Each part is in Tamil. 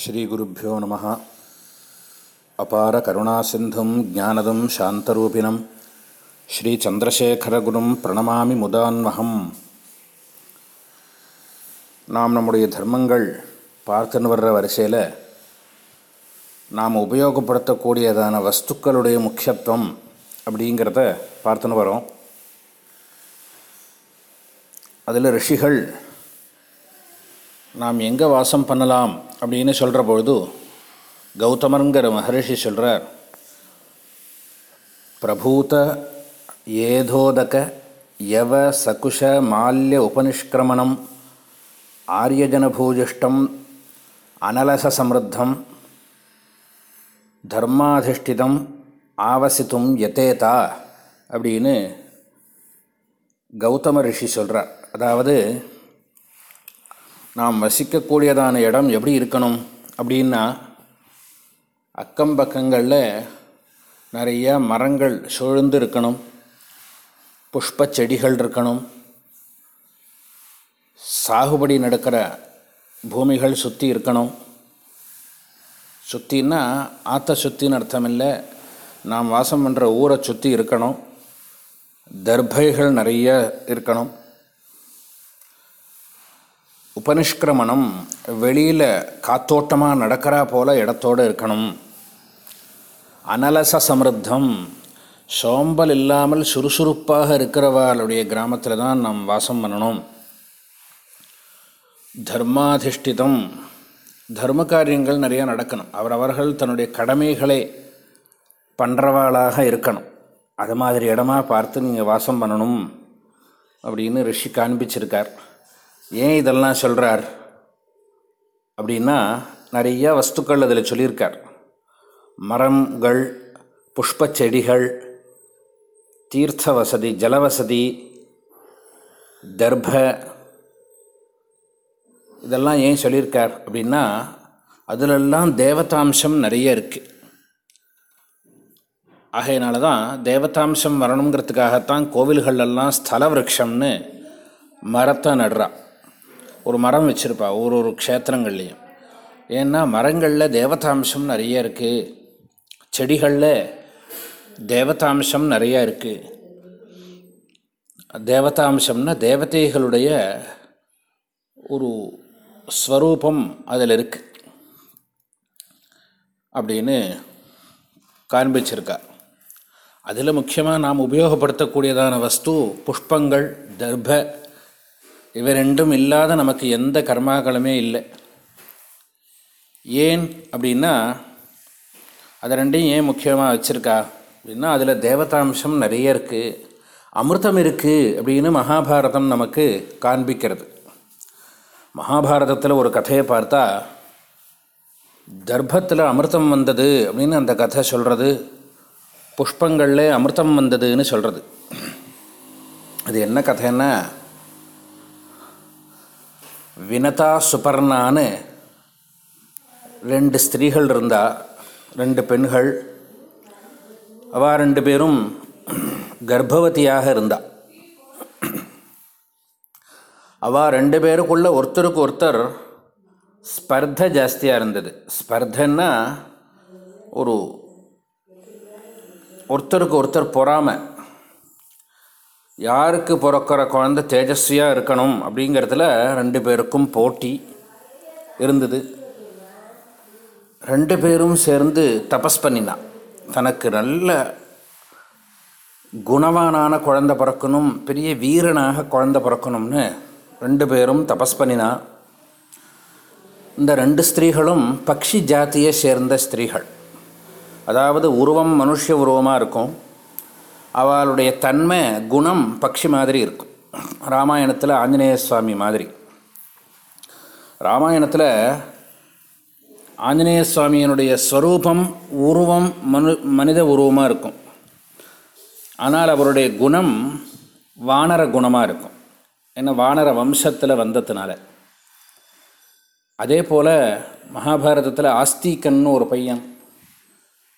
ஸ்ரீகுருப்போ நம. அபார கருணாசிந்தும் ஜானதம் சாந்தரூபிணம். ஸ்ரீச்சந்திரசேகரகுரும் பிரணமாமி முதான்மகம் நாம் நம்முடைய தர்மங்கள் பார்த்துன்னு வர்ற வரிசையில் நாம் உபயோகப்படுத்தக்கூடியதான வஸ்துக்களுடைய முக்கியத்துவம் அப்படிங்கிறத பார்த்துன்னு வரோம். அதில் ரிஷிகள் நாம் எங்கே வாசம் பண்ணலாம் அப்படின்னு சொல்கிற பொழுது கௌதமருங்கிற மகரிஷி சொல்கிறார் பிரபூத ஏதோதக யவ சகுஷ மால்ய உபனிஷ்கிரமணம் ஆரியஜனபூஜிஷ்டம் அனலசசமிருத்தம் தர்மாதிஷ்டிதம் ஆவசித்தும் யதேதா அப்படின்னு கௌதம ரிஷி சொல்கிறார் அதாவது நாம் வசிக்கக்கூடியதான இடம் எப்படி இருக்கணும் அப்படின்னா அக்கம் பக்கங்களில் நிறைய மரங்கள் சூழ்ந்து இருக்கணும் புஷ்ப செடிகள் இருக்கணும் சாகுபடி நடக்கிற பூமிகள் சுற்றி இருக்கணும். சுற்றின்னா ஆற்றை சுற்றின்னு அர்த்தம் இல்லை நாம் வாசம் பண்ணுற ஊரை சுற்றி இருக்கணும் தர்பைகள் நிறைய இருக்கணும். உபனிஷ்கிரமணம் வெளியில் காத்தோட்டமாக நடக்கிறா போல் இடத்தோடு இருக்கணும். அனலச சமிருத்தம் சோம்பல் இல்லாமல் சுறுசுறுப்பாக இருக்கிறவர்களுடைய கிராமத்தில் தான் நாம் வாசம் பண்ணணும். தர்மாதிஷ்டிதம் தர்ம காரியங்கள் நிறையா நடக்கணும். அவரவர்கள் தன்னுடைய கடமைகளை பண்ணுறவாளாக இருக்கணும். அது மாதிரி இடமா பார்த்து நீங்கள் வாசம் பண்ணணும் அப்படின்னு ரிஷி காண்பிச்சிருக்கார். ஏன் இதெல்லாம் சொல்கிறார் அப்படின்னா நிறைய வஸ்துக்கள் அதில் சொல்லியிருக்கார். மரங்கள் புஷ்ப செடிகள் தீர்த்த வசதி ஜலவசதி தர்ப இதெல்லாம் ஏன் சொல்லியிருக்கார் அப்படின்னா அதிலெல்லாம் தேவதாம்சம் நிறைய இருக்குது ஆகையினால தான் தேவதாம்சம் வரணுங்கிறதுக்காகத்தான் கோவில்கள்லாம் ஸ்தல விரக்ஷம்னு மரத்தை நடுறான் ஒரு மரம் வச்சுருப்பா ஒரு ஒரு க்ஷேத்திரங்கள்லேயும். ஏன்னா மரங்களில் தேவதாம்சம் நிறைய இருக்குது செடிகளில் தேவதாம்சம் நிறையா இருக்குது தேவதாம்சம்னா தேவதைகளுடைய ஒரு ஸ்வரூபம் அதில் இருக்குது அப்படின்னு காண்பிச்சிருக்கா. அதில் முக்கியமாக நாம் உபயோகப்படுத்தக்கூடியதான வஸ்து புஷ்பங்கள் தர்ப இவை ரெண்டும் இல்லாத நமக்கு எந்த கர்மாக்களுமே இல்லை. ஏன் அப்படின்னா அதை ரெண்டையும் ஏன் முக்கியமாக வச்சுருக்கா? அப்படின்னா அதில் தேவதாம்சம் நிறைய இருக்குது அமிர்தம் இருக்குது அப்படின்னு மகாபாரதம் நமக்கு காண்பிக்கிறது. மகாபாரதத்தில் ஒரு கதையை பார்த்தா தர்ப்பத்தில் அமிர்தம் வந்தது அப்படின்னு அந்த கதை சொல்கிறது புஷ்பங்களில் அமிர்தம் வந்ததுன்னு சொல்கிறது அது என்ன கதைன்னா வினதா சுபர்ணான்னு ரெண்டு ஸ்திரீகள் இருந்தா ரெண்டு பெண்கள் அவ ரெண்டு பேரும் கர்ப்பவதியாக இருந்தா. அவ ரெண்டு பேருக்குள்ள ஒருத்தருக்கு ஒருத்தர் ஸ்பர்த ஜாஸ்தியாக இருந்தது. ஸ்பர்தன்னா ஒரு ஒருத்தருக்கு ஒருத்தர் பொறாமை. யாருக்கு பிறக்கிற குழந்தை தேஜஸ்வியாக இருக்கணும் அப்படிங்கிறதுல ரெண்டு பேருக்கும் போட்டி இருந்தது. ரெண்டு பேரும் சேர்ந்து தபஸ் பண்ணினான் தனக்கு நல்ல குணவானான குழந்த பிறக்கணும் பெரிய வீரனாக குழந்த பிறக்கணும்னு ரெண்டு பேரும் தபஸ் பண்ணினா. இந்த ரெண்டு ஸ்திரீகளும் பக்ஷி ஜாத்தியை சேர்ந்த ஸ்திரீகள். அதாவது உருவம் மனுஷ உருவமாக இருக்கும். அவளுடைய தன்மை குணம் பக்ஷி மாதிரி இருக்கும். ராமாயணத்தில் ஆஞ்சநேய சுவாமி மாதிரி. ராமாயணத்தில் ஆஞ்சநேய சுவாமியினுடைய ஸ்வரூபம் உருவம் மனு மனித உருவமாக இருக்கும். ஆனால் அவருடைய குணம் வானர குணமாக இருக்கும். ஏன்னா வானர வம்சத்தில் வந்ததுனால. அதே போல் மகாபாரதத்தில் ஆஸ்திகன்னு ஒரு பையன்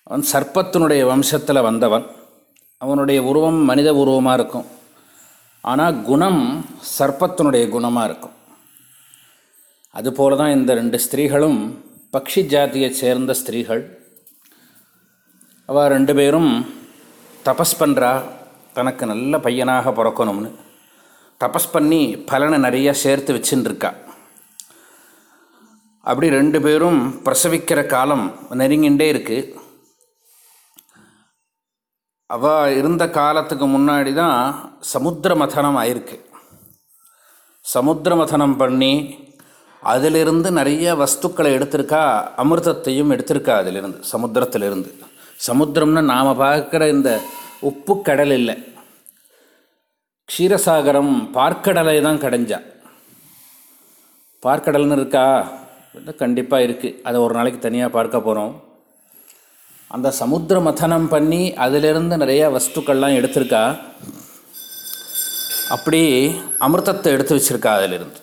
அவன் சர்ப்பத்தினுடைய வம்சத்தில் வந்தவன். அவனுடைய உருவம் மனித உருவமாக இருக்கும். ஆனால் குணம் சர்ப்பத்தினுடைய குணமாக இருக்கும். அதுபோல தான் இந்த ரெண்டு ஸ்திரீகளும் பக்ஷி ஜாதியை சேர்ந்த ஸ்திரீகள். அவள் ரெண்டு பேரும் தபஸ் பண்ணுறா தனக்கு நல்ல பையனாக பிறக்கணும்னு. தபஸ் பண்ணி பலனை நிறைய சேர்த்து வச்சுன்னு அப்படி ரெண்டு பேரும் பிரசவிக்கிற காலம் நெருங்கிண்டே இருக்குது அவள் இருந்த காலத்துக்கு முன்னாடி தான் சமுத்திர மதனம் ஆயிருக்கு. சமுத்திர மதனம் பண்ணி அதிலிருந்து நிறைய வஸ்துக்களை எடுத்திருக்கா அமிர்தத்தையும் எடுத்திருக்கா அதிலிருந்து சமுத்திரத்திலிருந்து. சமுத்திரம்னு நாம் பார்க்குற இந்த உப்பு கடல் இல்லை. க்ஷீரசாகரம் பார்க்கடலை தான் கடைஞ்சா. பார்க்கடல்னு இருக்கா? கண்டிப்பாக இருக்குது அதை ஒரு நாளைக்கு தனியாக பார்க்க போகிறோம் அந்த சமுத்திர மதனம் பண்ணி அதிலிருந்து நிறைய வஸ்துக்கள்லாம் எடுத்திருக்கா? அப்படி அமிர்தத்தை எடுத்து வச்சுருக்கா அதிலிருந்து.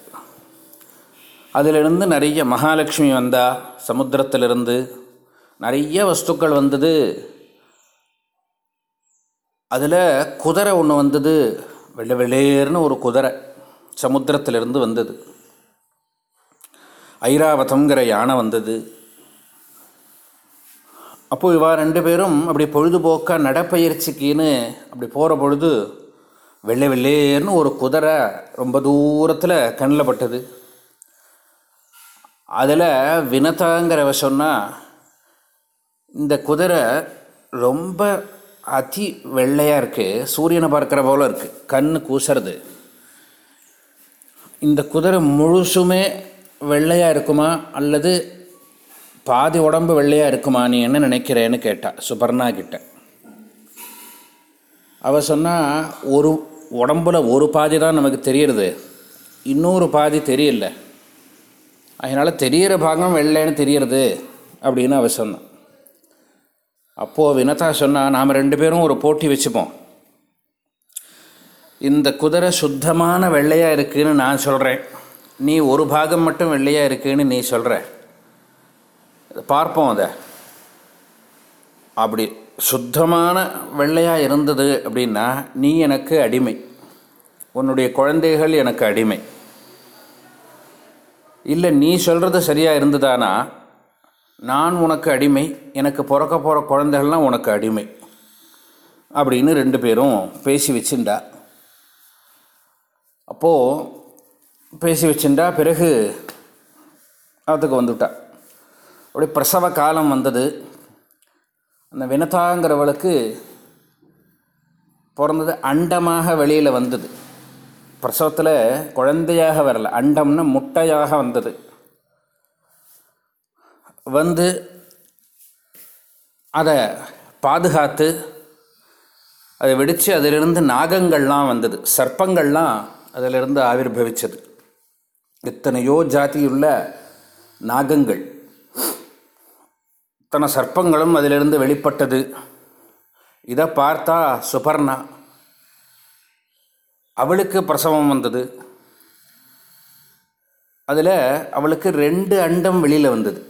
அதிலிருந்து நிறைய மகாலட்சுமி வந்தா சமுத்திரத்திலிருந்து நிறைய வஸ்துக்கள் வந்தது. அதில் குதிரை ஒன்று வந்தது. வெள்ளை வெள்ளேர்னு ஒரு குதிரை சமுத்திரத்திலிருந்து வந்தது. ஐராவதங்கிற யானை வந்தது. அப்போது இவா ரெண்டு பேரும் அப்படி பொழுதுபோக்காக நடப்பயிற்சிக்குன்னு அப்படி போகிற பொழுது வெள்ளை வெள்ளேர்னு ஒரு குதிரை ரொம்ப தூரத்தில் கண்ணில் பட்டது. அதில் வினதாங்கிறவ சொன்னால் இந்த குதிரை ரொம்ப அதி வெள்ளையாக இருக்குது சூரியனை பார்க்குற போல் இருக்குது கண் கூசுறது. இந்த குதிரை முழுசுமே வெள்ளையாக இருக்குமா? அல்லது பாதி உடம்பு வெள்ளையாக இருக்குமா நீ என்ன நினைக்கிறேன்னு கேட்டா சுபர்ணா கிட்ட. அவ சொன்னால் ஒரு உடம்புல ஒரு பாதி தான் நமக்கு தெரியுறது. இன்னொரு பாதி தெரியல. அதனால் தெரிகிற பாகம் வெள்ளைன்னு தெரியறது அப்படின்னு அவ சொன்னான் அப்போது வினதா சொன்னால் நாம் ரெண்டு பேரும் ஒரு போட்டி வச்சுப்போம். இந்த குதிரை சுத்தமான வெள்ளையாக இருக்குதுன்னு நான் சொல்கிறேன் நீ ஒரு பாகம் மட்டும் வெள்ளையாக இருக்குதுன்னு நீ சொல்கிற பார்ப்போம் அதை. அப்படி சுத்தமான வெள்ளையாக இருந்தது அப்படின்னா நீ எனக்கு அடிமை. உன்னுடைய குழந்தைகள் எனக்கு அடிமை. இல்லை நீ சொல்கிறது சரியாக இருந்ததானா? நான் உனக்கு அடிமை எனக்கு பிறக்க போகிற குழந்தைகள்லாம் உனக்கு அடிமை. அப்படின்னு ரெண்டு பேரும் பேசி வச்சுண்டா அப்போது பேசி வச்சுண்டா பிறகு அதுக்கு வந்துட்டா. அப்படி பிரசவ காலம் வந்தது. அந்த வினதாங்கிறவளுக்கு பிறந்தது அண்டமாக வெளியில் வந்தது. பிரசவத்தில் குழந்தையாக வரல. அண்டம்னா முட்டையாக வந்தது. வந்து அதை பாதுகாத்து அதை வெடித்து அதிலிருந்து நாகங்கள்லாம் வந்தது. சர்ப்பங்கள்லாம் அதிலிருந்து ஆவிர்வவிச்சது. எத்தனையோ ஜாதியுள்ள நாகங்கள். அத்தனை சர்ப்பங்களும் அதிலிருந்து வெளிப்பட்டது. இதை பார்த்தா சுபர்ணா. அவளுக்கு பிரசவம் வந்தது. அதில் அவளுக்கு ரெண்டு அண்டம் வெளியில் வந்தது.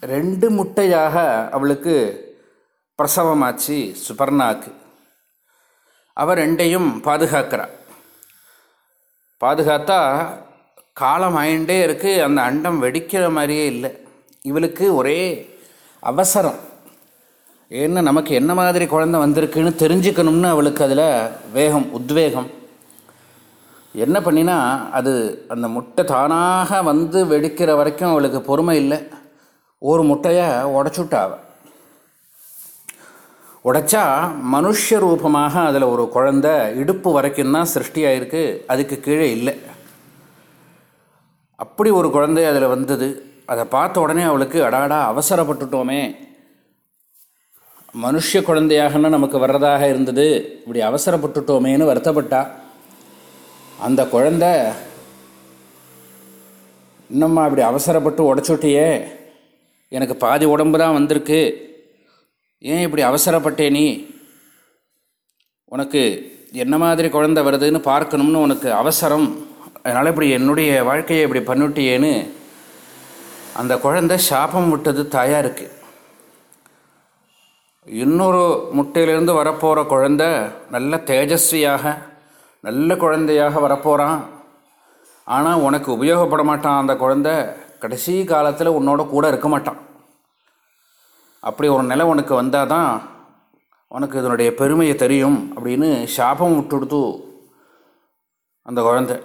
ரெண்டு முட்டையாக அவளுக்கு பிரசவமாச்சு சுபர்ணாக்கு. அவள் ரெண்டையும் பாதுகாக்கிறாள் பாதுகாத்தா காலம் ஆயிண்டே இருக்குது அந்த அண்டம் வெடிக்கிற மாதிரியே இல்லை. இவளுக்கு ஒரே அவசரம். ஏன்னா நமக்கு என்ன மாதிரி குழந்த வந்திருக்குன்னு தெரிஞ்சுக்கணும்னு அவளுக்கு அதில் வேகம் உத்வேகம். என்ன பண்ணினா அது அந்த முட்டை தானாக வந்து வெடிக்கிற வரைக்கும் அவளுக்கு பொறுமை இல்லை. ஒரு முட்டையை உடச்சுட்டாவ. உடைச்சா மனுஷ ரூபமாக அதில் ஒரு குழந்த இடுப்பு வரைக்கும் தான் சிருஷ்டியாயிருக்கு அதுக்கு கீழே இல்லை. அப்படி ஒரு குழந்தை அதில் வந்தது. அதை பார்த்த உடனே அவளுக்கு அடாடா அவசரப்பட்டுட்டோமே. மனுஷ குழந்தையாகனா நமக்கு வர்றதாக இருந்தது. இப்படி அவசரப்பட்டுட்டோமேன்னு வருத்தப்பட்டா. அந்த குழந்த இன்னம்மா இப்படி அவசரப்பட்டு உடச்சுட்டியே? எனக்கு பாதி உடம்பு தான் வந்திருக்கு. ஏன் இப்படி அவசரப்பட்டே நீ? உனக்கு என்ன மாதிரி குழந்தை வருதுன்னு பார்க்கணும்னு உனக்கு அவசரம். அதனால் இப்படி என்னுடைய வாழ்க்கையை இப்படி பண்ணிட்டியேன்னு அந்த குழந்தை சாபம் விட்டது தாயாக இருக்குது இன்னொரு முட்டையிலேருந்து வரப்போகிற குழந்த நல்ல தேஜஸ்வியாக நல்ல குழந்தையாக வரப்போகிறான் ஆனால் உனக்கு உபயோகப்பட மாட்டான் அந்த குழந்தை. கடைசி காலத்தில் உன்னோட கூட இருக்க மாட்டான். அப்படி ஒரு நிலை உனக்கு வந்தால் தான் உனக்கு இதனுடைய பெருமையை தெரியும் அப்படின்னு சாபம் விட்டுடுத்து அந்த குழந்தை.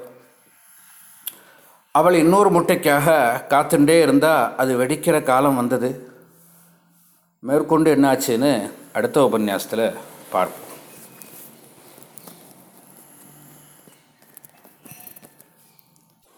அவள் இன்னொரு முட்டைக்காக காத்துண்டே இருந்தால் அது வெடிக்கிற காலம் வந்தது. மேற்கொண்டு என்னாச்சுன்னு அடுத்த உபன்யாசத்தில் பார்ப்போம்.